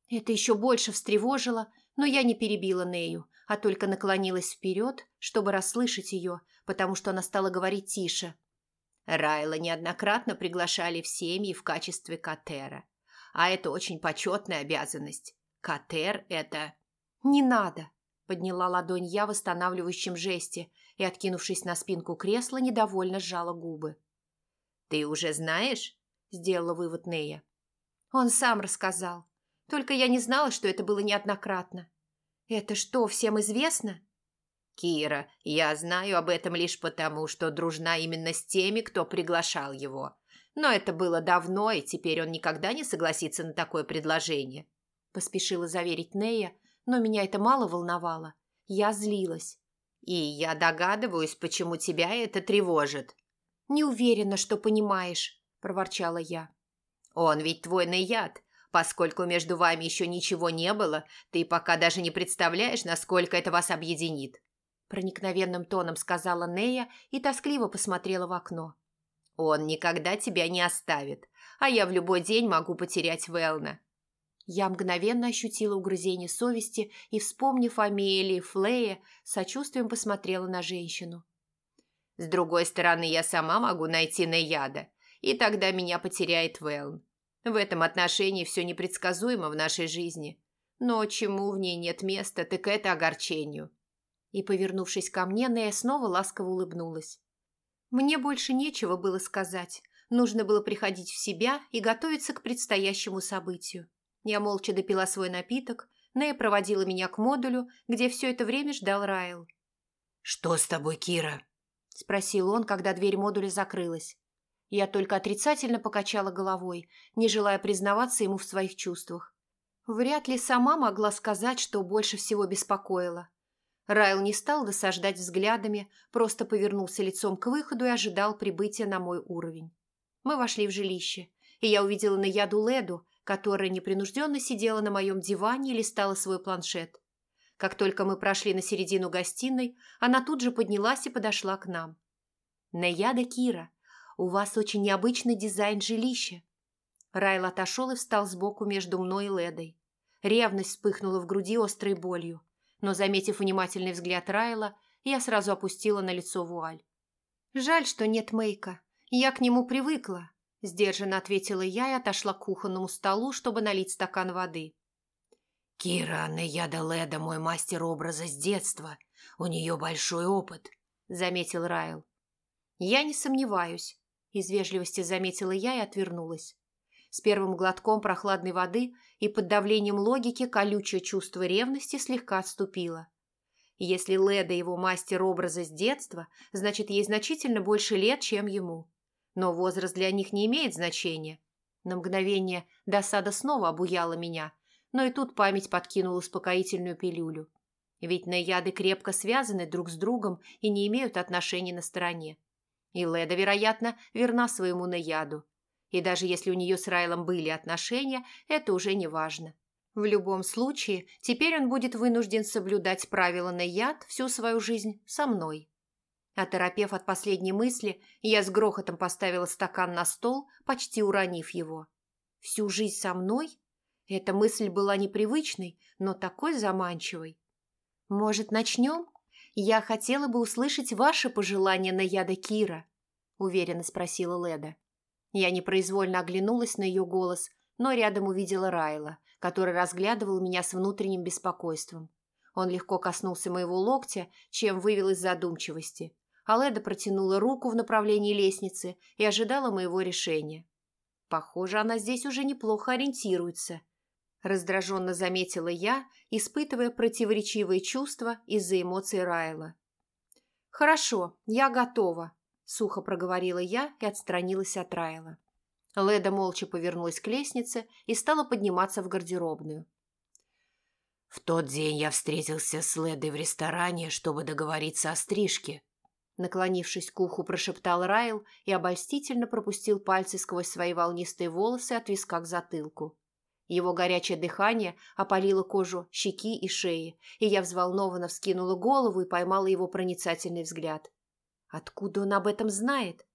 Это еще больше встревожило, но я не перебила Нею, а только наклонилась вперед, чтобы расслышать ее, потому что она стала говорить тише. Райла неоднократно приглашали в семьи в качестве катера. А это очень почетная обязанность. Катер – это... «Не надо!» – подняла ладонь я в восстанавливающем жесте и, откинувшись на спинку кресла, недовольно сжала губы. «Ты уже знаешь?» – сделала вывод Нея. «Он сам рассказал. Только я не знала, что это было неоднократно. Это что, всем известно? Кира, я знаю об этом лишь потому, что дружна именно с теми, кто приглашал его. Но это было давно, и теперь он никогда не согласится на такое предложение. Поспешила заверить Нея, но меня это мало волновало. Я злилась. И я догадываюсь, почему тебя это тревожит. Не уверена, что понимаешь, проворчала я. Он ведь твой наяд, Поскольку между вами еще ничего не было, ты пока даже не представляешь, насколько это вас объединит», проникновенным тоном сказала Нея и тоскливо посмотрела в окно. «Он никогда тебя не оставит, а я в любой день могу потерять Велна». Я мгновенно ощутила угрызение совести и, вспомнив о Миэле и Флее, сочувствием посмотрела на женщину. «С другой стороны, я сама могу найти Наяда, и тогда меня потеряет Велн. В этом отношении все непредсказуемо в нашей жизни. Но чему в ней нет места, так это огорчению. И, повернувшись ко мне, Нея снова ласково улыбнулась. Мне больше нечего было сказать. Нужно было приходить в себя и готовиться к предстоящему событию. Я молча допила свой напиток. Нея проводила меня к модулю, где все это время ждал Райл. «Что с тобой, Кира?» – спросил он, когда дверь модуля закрылась. Я только отрицательно покачала головой, не желая признаваться ему в своих чувствах. Вряд ли сама могла сказать, что больше всего беспокоило. Райл не стал досаждать взглядами, просто повернулся лицом к выходу и ожидал прибытия на мой уровень. Мы вошли в жилище, и я увидела на яду Леду, которая непринужденно сидела на моем диване и листала свой планшет. Как только мы прошли на середину гостиной, она тут же поднялась и подошла к нам. «Наяда Кира, у вас очень необычный дизайн жилища». Райл отошел и встал сбоку между мной и Ледой. Ревность вспыхнула в груди острой болью, но, заметив внимательный взгляд Райла, я сразу опустила на лицо вуаль. «Жаль, что нет Мейка. Я к нему привыкла», – сдержанно ответила я и отошла к кухонному столу, чтобы налить стакан воды. «Кира Неяда Леда мой мастер образа с детства. У нее большой опыт», – заметил Райл. «Я не сомневаюсь», – из вежливости заметила я и отвернулась. С первым глотком прохладной воды и под давлением логики колючее чувство ревности слегка отступило. Если Леда его мастер образа с детства, значит, ей значительно больше лет, чем ему. Но возраст для них не имеет значения. На мгновение досада снова обуяла меня, но и тут память подкинула успокоительную пилюлю. Ведь наяды крепко связаны друг с другом и не имеют отношений на стороне. И Леда, вероятно, верна своему наяду, и даже если у нее с Райлом были отношения, это уже не важно. В любом случае, теперь он будет вынужден соблюдать правила на яд всю свою жизнь со мной. Оторопев от последней мысли, я с грохотом поставила стакан на стол, почти уронив его. Всю жизнь со мной? Эта мысль была непривычной, но такой заманчивой. «Может, начнем? Я хотела бы услышать ваши пожелания на яда Кира», – уверенно спросила Леда. Я непроизвольно оглянулась на ее голос, но рядом увидела Райла, который разглядывал меня с внутренним беспокойством. Он легко коснулся моего локтя, чем вывел из задумчивости. Аледа протянула руку в направлении лестницы и ожидала моего решения. Похоже, она здесь уже неплохо ориентируется. Раздраженно заметила я, испытывая противоречивые чувства из-за эмоций Райла. «Хорошо, я готова», сухо проговорила я и отстранилась от Райла. Леда молча повернулась к лестнице и стала подниматься в гардеробную. «В тот день я встретился с Ледой в ресторане, чтобы договориться о стрижке», наклонившись к уху, прошептал Райл и обольстительно пропустил пальцы сквозь свои волнистые волосы от виска к затылку. Его горячее дыхание опалило кожу щеки и шеи, и я взволнованно вскинула голову и поймала его проницательный взгляд. Откуда он об этом знает?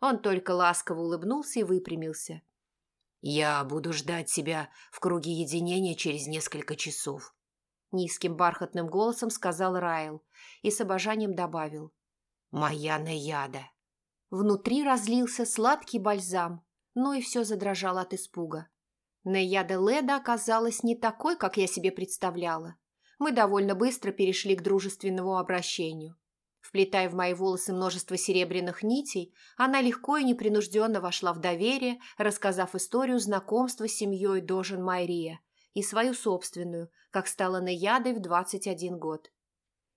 Он только ласково улыбнулся и выпрямился. «Я буду ждать тебя в круге единения через несколько часов», — низким бархатным голосом сказал Райл и с обожанием добавил. «Моя наяда». Внутри разлился сладкий бальзам, но и все задрожало от испуга. Наяда Леда оказалась не такой, как я себе представляла. Мы довольно быстро перешли к дружественному обращению. Вплетая в мои волосы множество серебряных нитей, она легко и непринужденно вошла в доверие, рассказав историю знакомства с семьей Дожен Майрия и свою собственную, как стала наядой в 21 год.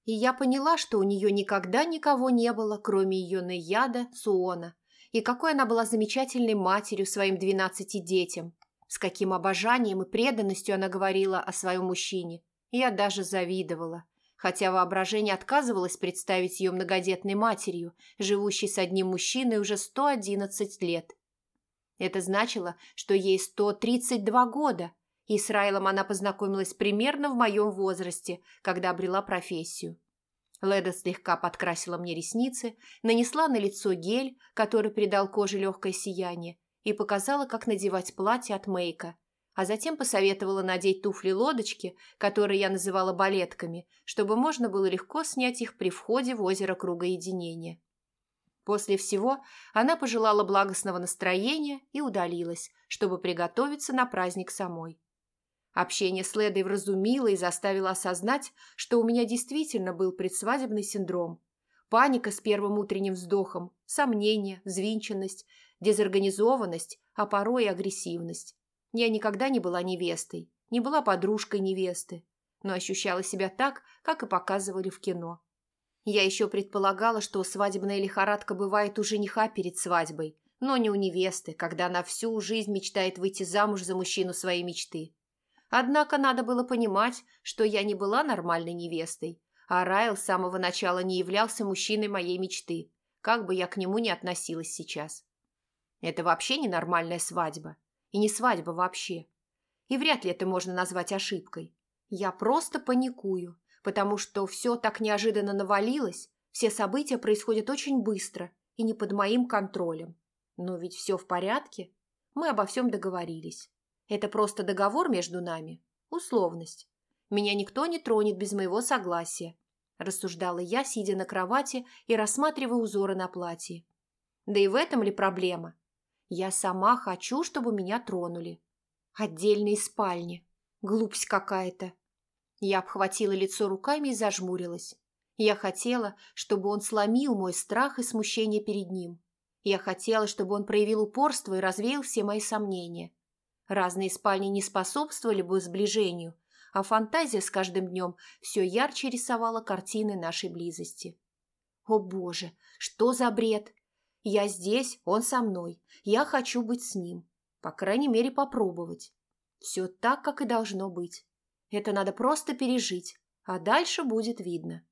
И я поняла, что у нее никогда никого не было, кроме ее наяда Суона, и какой она была замечательной матерью своим двенадцати детям, с каким обожанием и преданностью она говорила о своем мужчине. Я даже завидовала хотя воображение отказывалось представить ее многодетной матерью, живущей с одним мужчиной уже 111 лет. Это значило, что ей 132 года, и с Райлом она познакомилась примерно в моем возрасте, когда обрела профессию. Леда слегка подкрасила мне ресницы, нанесла на лицо гель, который придал коже легкое сияние, и показала, как надевать платье от Мейка – а затем посоветовала надеть туфли-лодочки, которые я называла балетками, чтобы можно было легко снять их при входе в озеро Круга Единения. После всего она пожелала благостного настроения и удалилась, чтобы приготовиться на праздник самой. Общение с Ледой вразумило и заставило осознать, что у меня действительно был предсвадебный синдром. Паника с первым утренним вздохом, сомнения, взвинченность, дезорганизованность, а порой и агрессивность. Я никогда не была невестой, не была подружкой невесты, но ощущала себя так, как и показывали в кино. Я еще предполагала, что свадебная лихорадка бывает у жениха перед свадьбой, но не у невесты, когда она всю жизнь мечтает выйти замуж за мужчину своей мечты. Однако надо было понимать, что я не была нормальной невестой, а Райл с самого начала не являлся мужчиной моей мечты, как бы я к нему ни относилась сейчас. Это вообще ненормальная свадьба. И не свадьба вообще. И вряд ли это можно назвать ошибкой. Я просто паникую, потому что все так неожиданно навалилось, все события происходят очень быстро и не под моим контролем. Но ведь все в порядке. Мы обо всем договорились. Это просто договор между нами. Условность. Меня никто не тронет без моего согласия. рассуждала я, сидя на кровати и рассматривая узоры на платье. Да и в этом ли проблема? Я сама хочу, чтобы меня тронули. Отдельные спальни. Глупость какая-то. Я обхватила лицо руками и зажмурилась. Я хотела, чтобы он сломил мой страх и смущение перед ним. Я хотела, чтобы он проявил упорство и развеял все мои сомнения. Разные спальни не способствовали бы сближению, а фантазия с каждым днем все ярче рисовала картины нашей близости. О боже, что за бред! Я здесь, он со мной. Я хочу быть с ним. По крайней мере, попробовать. Все так, как и должно быть. Это надо просто пережить, а дальше будет видно.